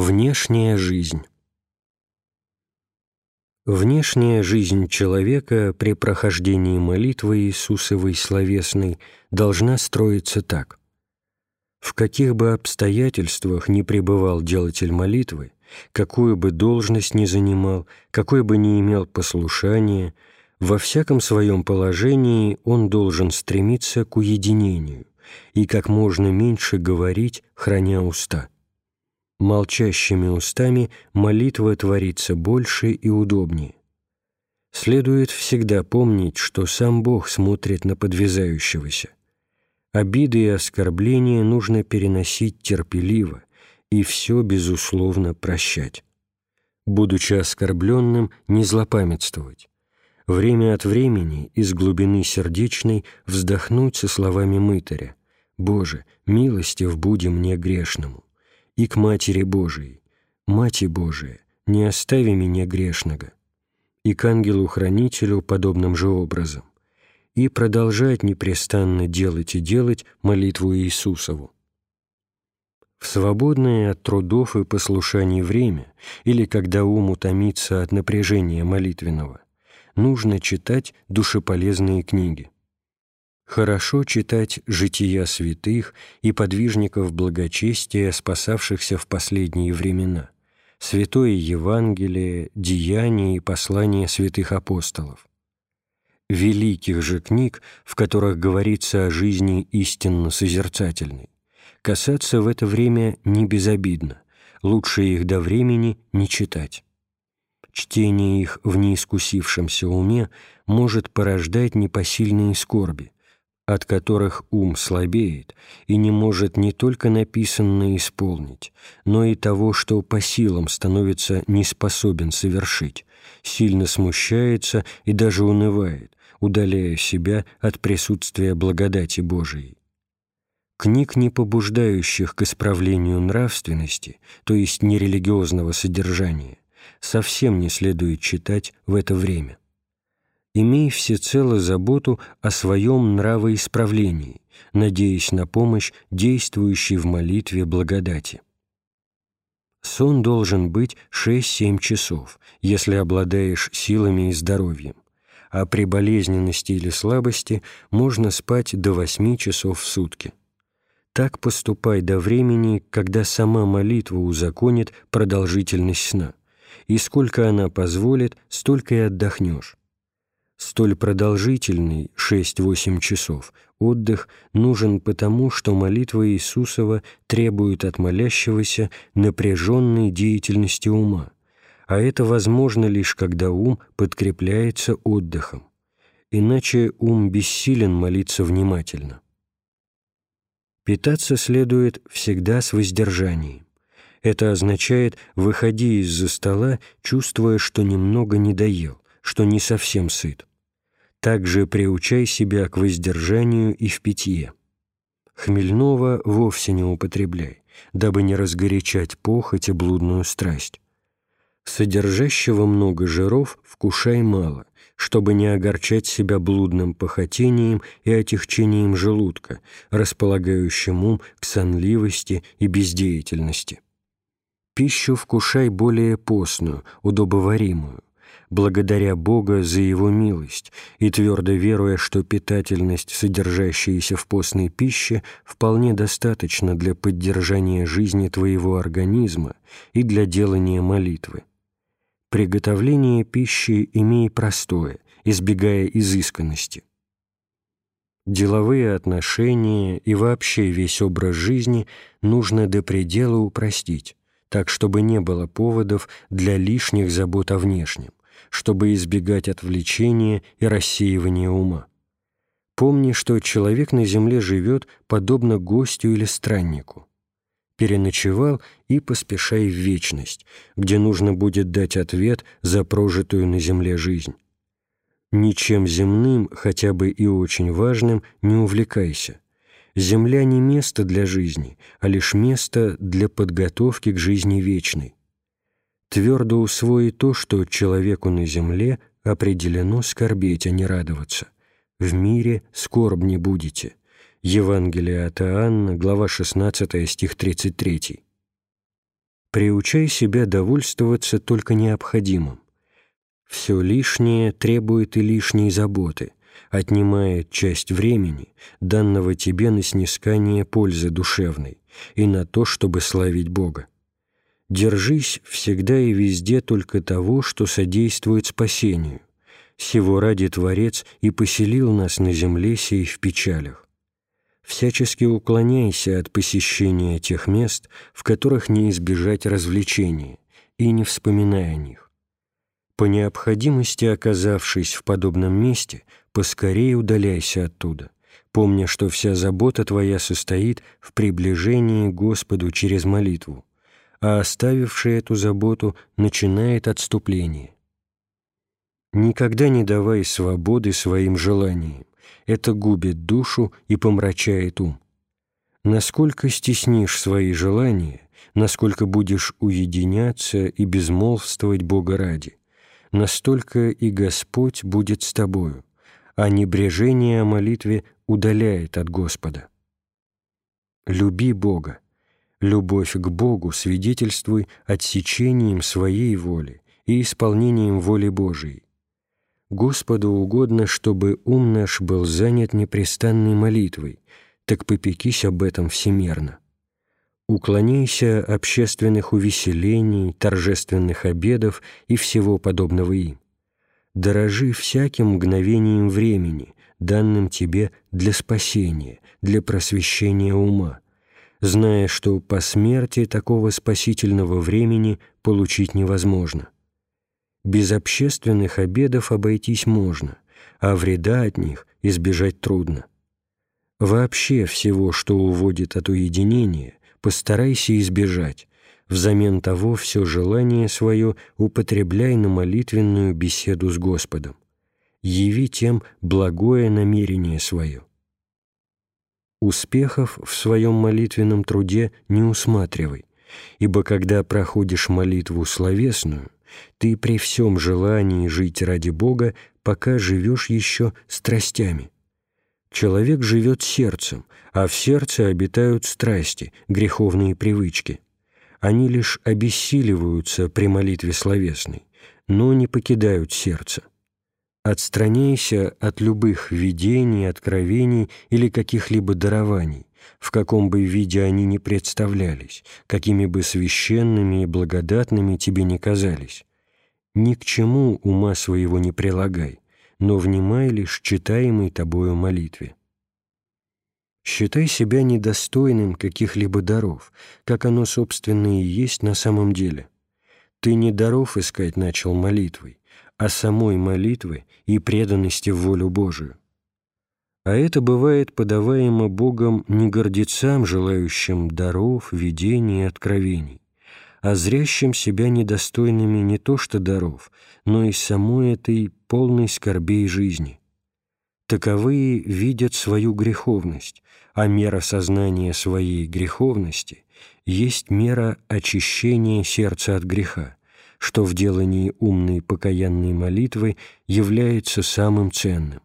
Внешняя жизнь Внешняя жизнь человека при прохождении молитвы Иисусовой словесной должна строиться так. В каких бы обстоятельствах ни пребывал делатель молитвы, какую бы должность ни занимал, какой бы ни имел послушание, во всяком своем положении он должен стремиться к уединению и как можно меньше говорить, храня уста. Молчащими устами молитва творится больше и удобнее. Следует всегда помнить, что сам Бог смотрит на подвязающегося. Обиды и оскорбления нужно переносить терпеливо и все, безусловно, прощать. Будучи оскорбленным, не злопамятствовать. Время от времени из глубины сердечной вздохнуть со словами мытаря «Боже, милостив буди мне грешному» и к Матери Божией «Мати Божия, не остави меня грешного» и к ангелу-хранителю подобным же образом и продолжать непрестанно делать и делать молитву Иисусову. В свободное от трудов и послушаний время или когда ум утомится от напряжения молитвенного, нужно читать душеполезные книги. Хорошо читать жития святых и подвижников благочестия, спасавшихся в последние времена, Святое Евангелие, Деяния и послания святых апостолов великих же книг, в которых говорится о жизни истинно созерцательной, касаться в это время не безобидно, лучше их до времени не читать. Чтение их в неискусившемся уме может порождать непосильные скорби, от которых ум слабеет и не может не только написанное исполнить, но и того, что по силам становится неспособен совершить, сильно смущается и даже унывает, удаляя себя от присутствия благодати Божией. Книг, не побуждающих к исправлению нравственности, то есть нерелигиозного содержания, совсем не следует читать в это время. Имей всецело заботу о своем нравоисправлении, надеясь на помощь действующей в молитве благодати. Сон должен быть 6-7 часов, если обладаешь силами и здоровьем а при болезненности или слабости можно спать до 8 часов в сутки. Так поступай до времени, когда сама молитва узаконит продолжительность сна, и сколько она позволит, столько и отдохнешь. Столь продолжительный 6-8 часов отдых нужен потому, что молитва Иисусова требует от молящегося напряженной деятельности ума, а это возможно лишь когда ум подкрепляется отдыхом, иначе ум бессилен молиться внимательно. Питаться следует всегда с воздержанием. Это означает «выходи из-за стола, чувствуя, что немного не доел, что не совсем сыт». Также приучай себя к воздержанию и в питье. Хмельного вовсе не употребляй, дабы не разгорячать похоть и блудную страсть содержащего много жиров вкушай мало, чтобы не огорчать себя блудным похотением и отягчением желудка, располагающим ум к сонливости и бездеятельности. Пищу вкушай более постную, удобоваримую, благодаря Бога за Его милость и твердо веруя, что питательность, содержащаяся в постной пище, вполне достаточна для поддержания жизни твоего организма и для делания молитвы. Приготовление пищи имей простое, избегая изысканности. Деловые отношения и вообще весь образ жизни нужно до предела упростить, так чтобы не было поводов для лишних забот о внешнем, чтобы избегать отвлечения и рассеивания ума. Помни, что человек на земле живет подобно гостю или страннику переночевал и поспешай в вечность, где нужно будет дать ответ за прожитую на земле жизнь. Ничем земным, хотя бы и очень важным, не увлекайся. Земля не место для жизни, а лишь место для подготовки к жизни вечной. Твердо усвои то, что человеку на земле определено скорбеть, а не радоваться. В мире скорб не будете. Евангелие от Иоанна, глава 16, стих 33. Приучай себя довольствоваться только необходимым. Все лишнее требует и лишней заботы, отнимает часть времени, данного тебе на снискание пользы душевной и на то, чтобы славить Бога. Держись всегда и везде только того, что содействует спасению. Сего ради Творец и поселил нас на земле сей в печалях. Всячески уклоняйся от посещения тех мест, в которых не избежать развлечения, и не вспоминай о них. По необходимости, оказавшись в подобном месте, поскорее удаляйся оттуда, помня, что вся забота твоя состоит в приближении Господу через молитву, а оставивший эту заботу начинает отступление. Никогда не давай свободы своим желаниям, это губит душу и помрачает ум. Насколько стеснишь свои желания, насколько будешь уединяться и безмолвствовать Бога ради, настолько и Господь будет с тобою, а небрежение о молитве удаляет от Господа. Люби Бога, Любовь к Богу свидетельствуй отсечением своей воли и исполнением воли Божией. Господу угодно, чтобы ум наш был занят непрестанной молитвой, так попекись об этом всемерно. Уклоняйся общественных увеселений, торжественных обедов и всего подобного им. Дорожи всяким мгновением времени, данным тебе для спасения, для просвещения ума, зная, что по смерти такого спасительного времени получить невозможно. Без общественных обедов обойтись можно, а вреда от них избежать трудно. Вообще всего, что уводит от уединения, постарайся избежать, взамен того все желание свое употребляй на молитвенную беседу с Господом. Яви тем благое намерение свое. Успехов в своем молитвенном труде не усматривай, ибо когда проходишь молитву словесную, ты при всем желании жить ради Бога, пока живешь еще страстями. Человек живет сердцем, а в сердце обитают страсти, греховные привычки. Они лишь обессиливаются при молитве словесной, но не покидают сердце. Отстраняйся от любых видений, откровений или каких-либо дарований, в каком бы виде они ни представлялись, какими бы священными и благодатными тебе не казались. Ни к чему ума своего не прилагай, но внимай лишь читаемой тобою молитве. Считай себя недостойным каких-либо даров, как оно, собственно, и есть на самом деле. Ты не даров искать начал молитвой, а самой молитвы и преданности в волю Божию. А это бывает подаваемо Богом не гордецам, желающим даров, видений и откровений, а зрящим себя недостойными не то что даров, но и самой этой полной скорбей жизни. Таковые видят свою греховность, а мера сознания своей греховности есть мера очищения сердца от греха, что в делании умной покаянной молитвы является самым ценным.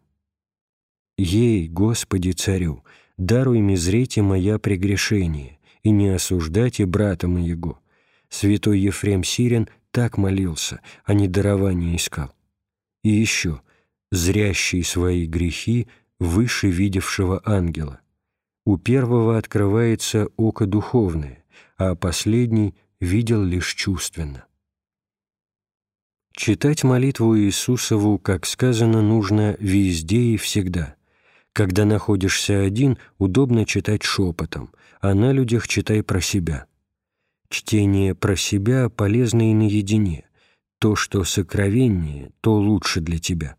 «Ей, Господи Царю, даруй мизрете моя прегрешение, и не осуждайте брата моего». Святой Ефрем Сирин так молился, а не дарование искал. И еще, зрящий свои грехи выше видевшего ангела. У первого открывается око духовное, а последний видел лишь чувственно. Читать молитву Иисусову, как сказано, нужно везде и всегда. Когда находишься один, удобно читать шепотом, а на людях читай про себя. Чтение про себя полезно и наедине. То, что сокровеннее, то лучше для тебя.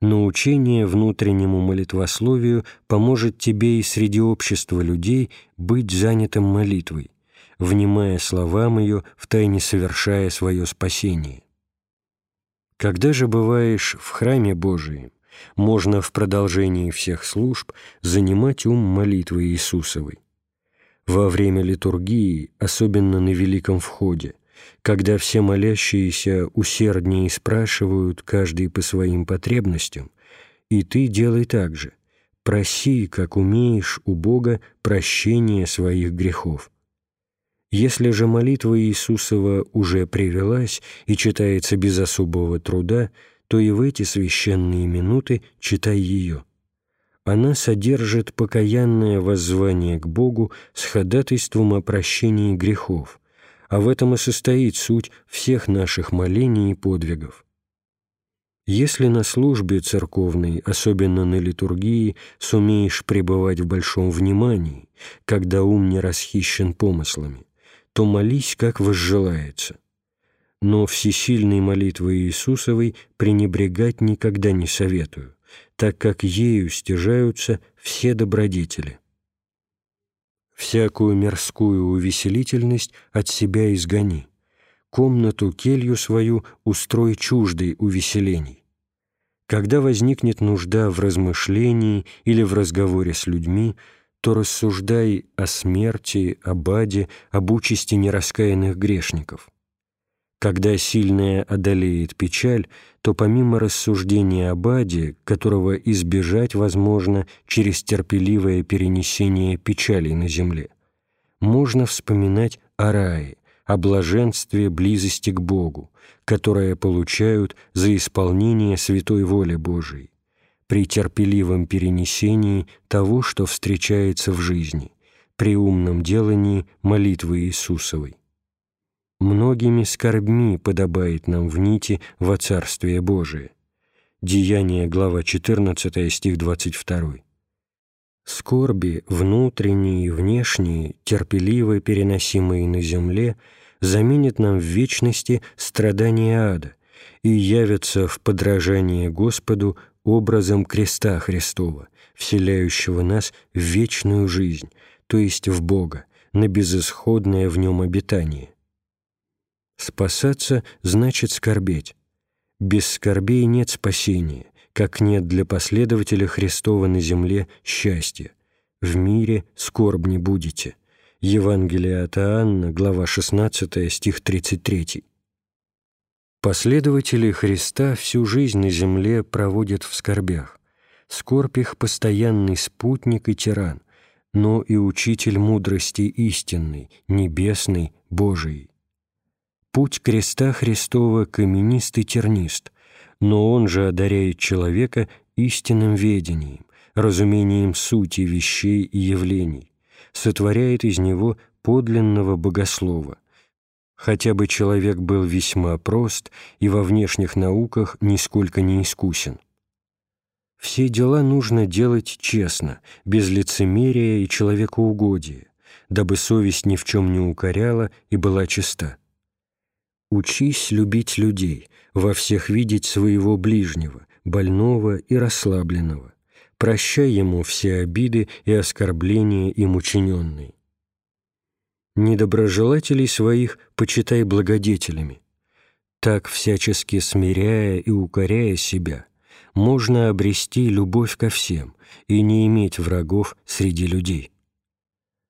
Научение внутреннему молитвословию поможет тебе и среди общества людей быть занятым молитвой, внимая словам ее, втайне совершая свое спасение. Когда же бываешь в храме Божием, можно в продолжении всех служб занимать ум молитвы Иисусовой. Во время литургии, особенно на Великом Входе, когда все молящиеся усерднее спрашивают, каждый по своим потребностям, и ты делай так же. Проси, как умеешь, у Бога прощения своих грехов. Если же молитва Иисусова уже привелась и читается без особого труда, то и в эти священные минуты читай ее. Она содержит покаянное воззвание к Богу с ходатайством о прощении грехов, а в этом и состоит суть всех наших молений и подвигов. Если на службе церковной, особенно на литургии, сумеешь пребывать в большом внимании, когда ум не расхищен помыслами, то молись, как возжелается. Но всесильной молитвы Иисусовой пренебрегать никогда не советую, так как ею стяжаются все добродетели. Всякую мирскую увеселительность от себя изгони, комнату, келью свою устрой чуждой увеселений. Когда возникнет нужда в размышлении или в разговоре с людьми, то рассуждай о смерти, об аде, об участи нераскаянных грешников. Когда сильная одолеет печаль, то помимо рассуждения об аде, которого избежать возможно через терпеливое перенесение печалей на земле, можно вспоминать о рае, о блаженстве близости к Богу, которое получают за исполнение святой воли Божией, при терпеливом перенесении того, что встречается в жизни, при умном делании молитвы Иисусовой. Многими скорбьми подобает нам в нити во Царствие Божие. Деяние, глава 14, стих 22. Скорби, внутренние и внешние, терпеливо переносимые на земле, заменят нам в вечности страдания ада и явятся в подражание Господу образом креста Христова, вселяющего нас в вечную жизнь, то есть в Бога, на безысходное в нем обитание. Спасаться значит скорбеть. Без скорбей нет спасения, как нет для последователя Христова на земле счастья. В мире скорбь не будете. Евангелие от Иоанна, глава 16, стих 33. Последователи Христа всю жизнь на земле проводят в скорбях. Скорбь их постоянный спутник и тиран, но и учитель мудрости истинный, небесный, Божий. Путь креста Христова каменист и тернист, но он же одаряет человека истинным ведением, разумением сути вещей и явлений, сотворяет из него подлинного богослова. Хотя бы человек был весьма прост и во внешних науках нисколько не искусен. Все дела нужно делать честно, без лицемерия и человекоугодия, дабы совесть ни в чем не укоряла и была чиста. Учись любить людей, во всех видеть своего ближнего, больного и расслабленного. Прощай ему все обиды и оскорбления им учиненные. Недоброжелателей своих почитай благодетелями. Так, всячески смиряя и укоряя себя, можно обрести любовь ко всем и не иметь врагов среди людей.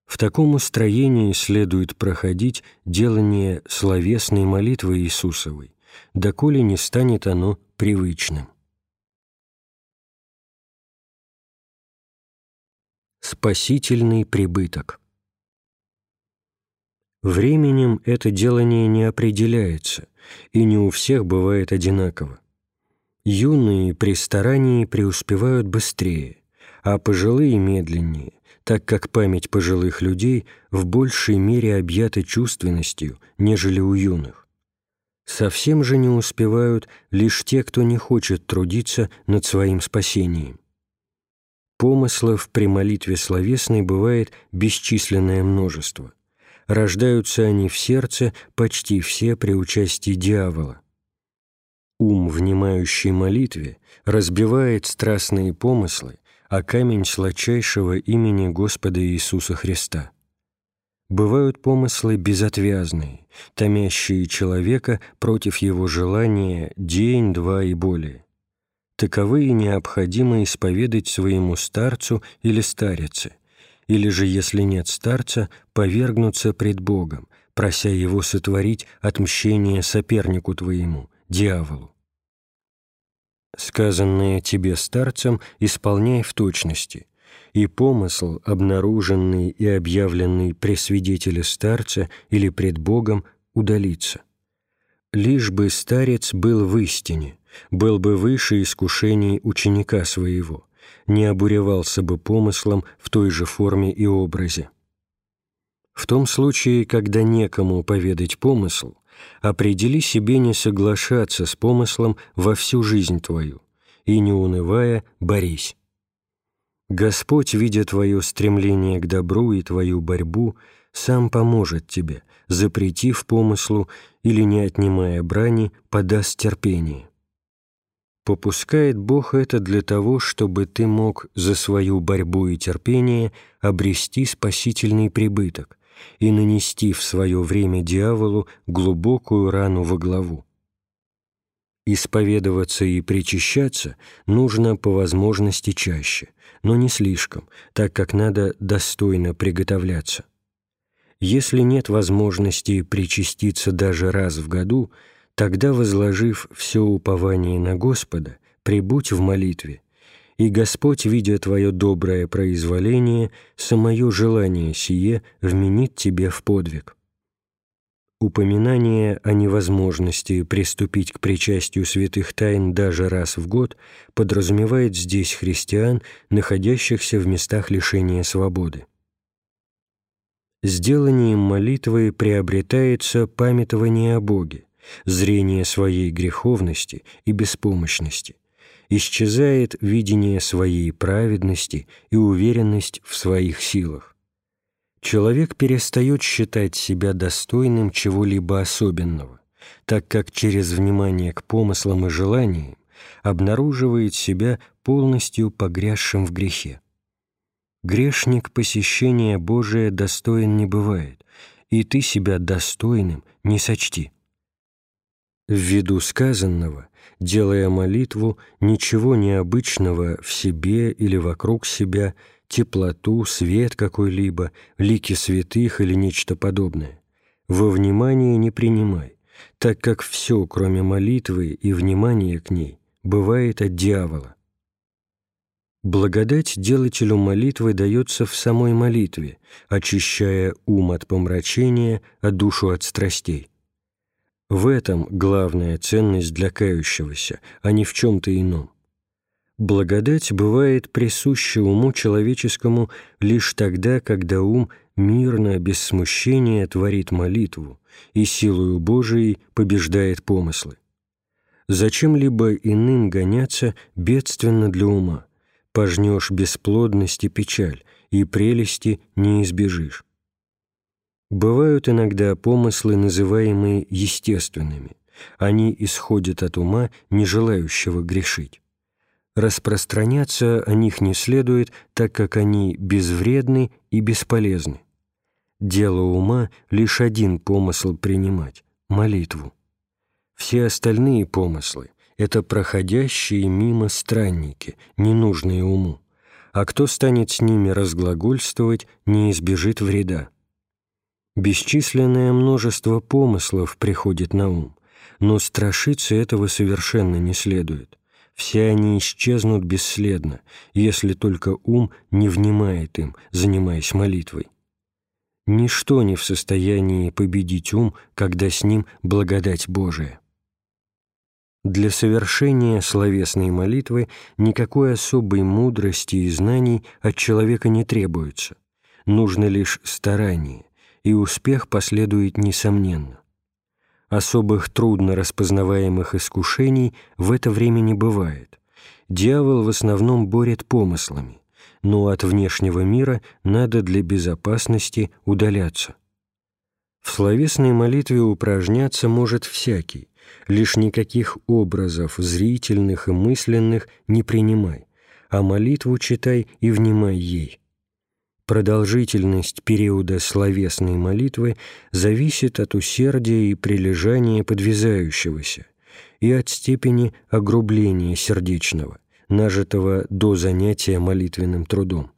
В таком устроении следует проходить делание словесной молитвы Иисусовой, доколе не станет оно привычным. Спасительный прибыток Временем это делание не определяется, и не у всех бывает одинаково. Юные при старании преуспевают быстрее, а пожилые – медленнее, так как память пожилых людей в большей мере объята чувственностью, нежели у юных. Совсем же не успевают лишь те, кто не хочет трудиться над своим спасением. Помыслов при молитве словесной бывает бесчисленное множество. Рождаются они в сердце почти все при участии дьявола. Ум, внимающий молитве, разбивает страстные помыслы, а камень сладчайшего имени Господа Иисуса Христа – бывают помыслы безотвязные, томящие человека против его желания день, два и более. Таковые необходимо исповедать своему старцу или старице, или же, если нет старца, повергнуться пред Богом, прося его сотворить отмщение сопернику твоему, дьяволу. Сказанное тебе старцем исполняй в точности, и помысл, обнаруженный и объявленный при свидетеле старца или пред Богом, удалится. Лишь бы старец был в истине, был бы выше искушений ученика своего, не обуревался бы помыслом в той же форме и образе. В том случае, когда некому поведать помысл, определи себе не соглашаться с помыслом во всю жизнь твою, и, не унывая, борись. Господь, видя твое стремление к добру и твою борьбу, сам поможет тебе, запретив помыслу или, не отнимая брани, подаст терпение. Попускает Бог это для того, чтобы ты мог за свою борьбу и терпение обрести спасительный прибыток и нанести в свое время дьяволу глубокую рану во главу. Исповедоваться и причащаться нужно по возможности чаще, но не слишком, так как надо достойно приготовляться. Если нет возможности причаститься даже раз в году, тогда, возложив все упование на Господа, прибудь в молитве, и Господь, видя твое доброе произволение, самое желание сие вменит тебе в подвиг. Упоминание о невозможности приступить к причастию святых тайн даже раз в год подразумевает здесь христиан, находящихся в местах лишения свободы. Сделанием молитвы приобретается памятование о Боге, зрение своей греховности и беспомощности, исчезает видение своей праведности и уверенность в своих силах человек перестает считать себя достойным чего-либо особенного, так как через внимание к помыслам и желаниям обнаруживает себя полностью погрязшим в грехе. Грешник посещения Божия достоин не бывает, и ты себя достойным не сочти. Ввиду сказанного, делая молитву, ничего необычного в себе или вокруг себя – теплоту, свет какой-либо, лики святых или нечто подобное. Во внимание не принимай, так как все, кроме молитвы и внимания к ней, бывает от дьявола. Благодать делателю молитвы дается в самой молитве, очищая ум от помрачения, а душу от страстей. В этом главная ценность для кающегося, а не в чем-то ином. Благодать бывает присуща уму человеческому лишь тогда, когда ум мирно, без смущения творит молитву и силою Божией побеждает помыслы. Зачем-либо иным гоняться бедственно для ума, пожнешь бесплодность и печаль, и прелести не избежишь. Бывают иногда помыслы, называемые естественными. Они исходят от ума, не желающего грешить распространяться о них не следует, так как они безвредны и бесполезны. Дело ума — лишь один помысл принимать — молитву. Все остальные помыслы — это проходящие мимо странники, ненужные уму, а кто станет с ними разглагольствовать, не избежит вреда. Бесчисленное множество помыслов приходит на ум, но страшиться этого совершенно не следует все они исчезнут бесследно, если только ум не внимает им, занимаясь молитвой. Ничто не в состоянии победить ум, когда с ним благодать Божия. Для совершения словесной молитвы никакой особой мудрости и знаний от человека не требуется. Нужно лишь старание, и успех последует несомненно. Особых трудно распознаваемых искушений в это время не бывает. Дьявол в основном борет помыслами, но от внешнего мира надо для безопасности удаляться. В словесной молитве упражняться может всякий, лишь никаких образов зрительных и мысленных не принимай, а молитву читай и внимай ей. Продолжительность периода словесной молитвы зависит от усердия и прилежания подвязающегося и от степени огрубления сердечного, нажитого до занятия молитвенным трудом.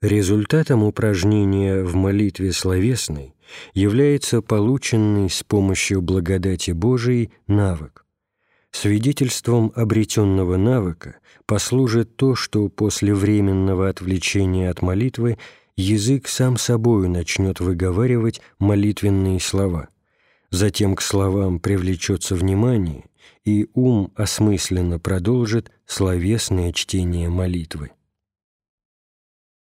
Результатом упражнения в молитве словесной является полученный с помощью благодати Божией навык. Свидетельством обретенного навыка послужит то, что после временного отвлечения от молитвы язык сам собою начнет выговаривать молитвенные слова. Затем к словам привлечется внимание, и ум осмысленно продолжит словесное чтение молитвы.